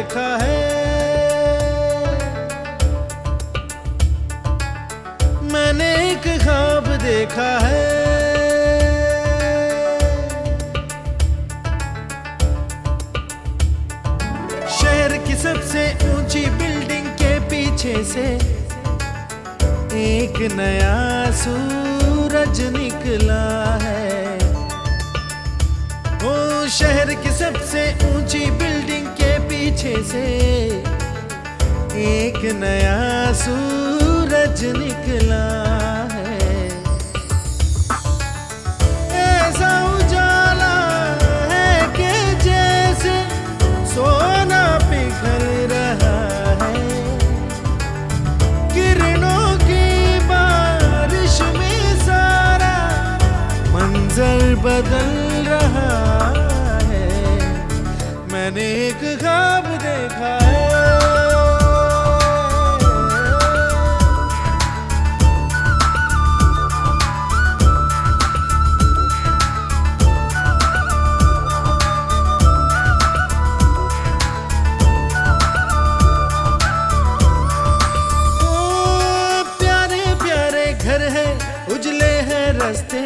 देखा है। मैंने एक ख्वाब देखा है। शहर की सबसे ऊँची बिल्डिंग के पीछे से एक नया सूरज निकला है। वो शहर की सबसे ऊँची बिल्डिंग पीछे से एक नया सूरज निकला है। है कि जैसे सोना रहा है। किरणों की बारिश में सारा मंजर बदल रहा मैंने एक ख्वाब देखा है। उजले हैं रास्ते।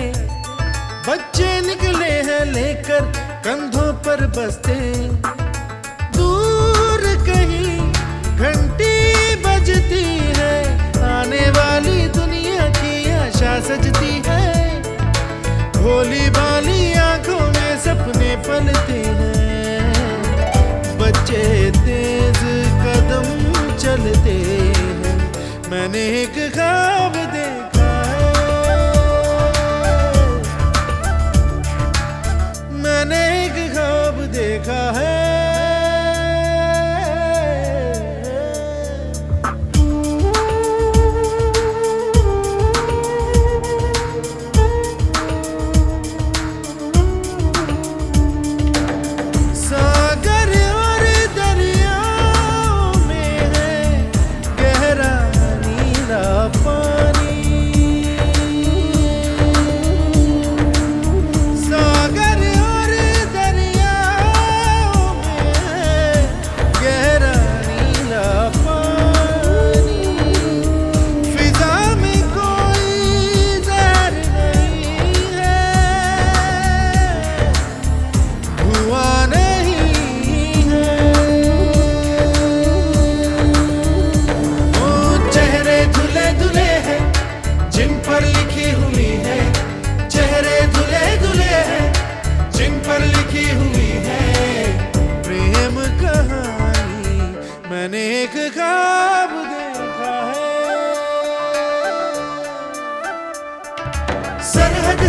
बच्चे निकले हैं लेकर कंधों पर बसते। दूर कहीं घंटी बजती है। आने वाली दुनिया की आशा सजती है। भोली भाली आँखों में सपने पलते हैं। बच्चे तेज कदम चलते हैं। मैंने एक ख्वाब देखा है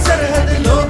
serhad lo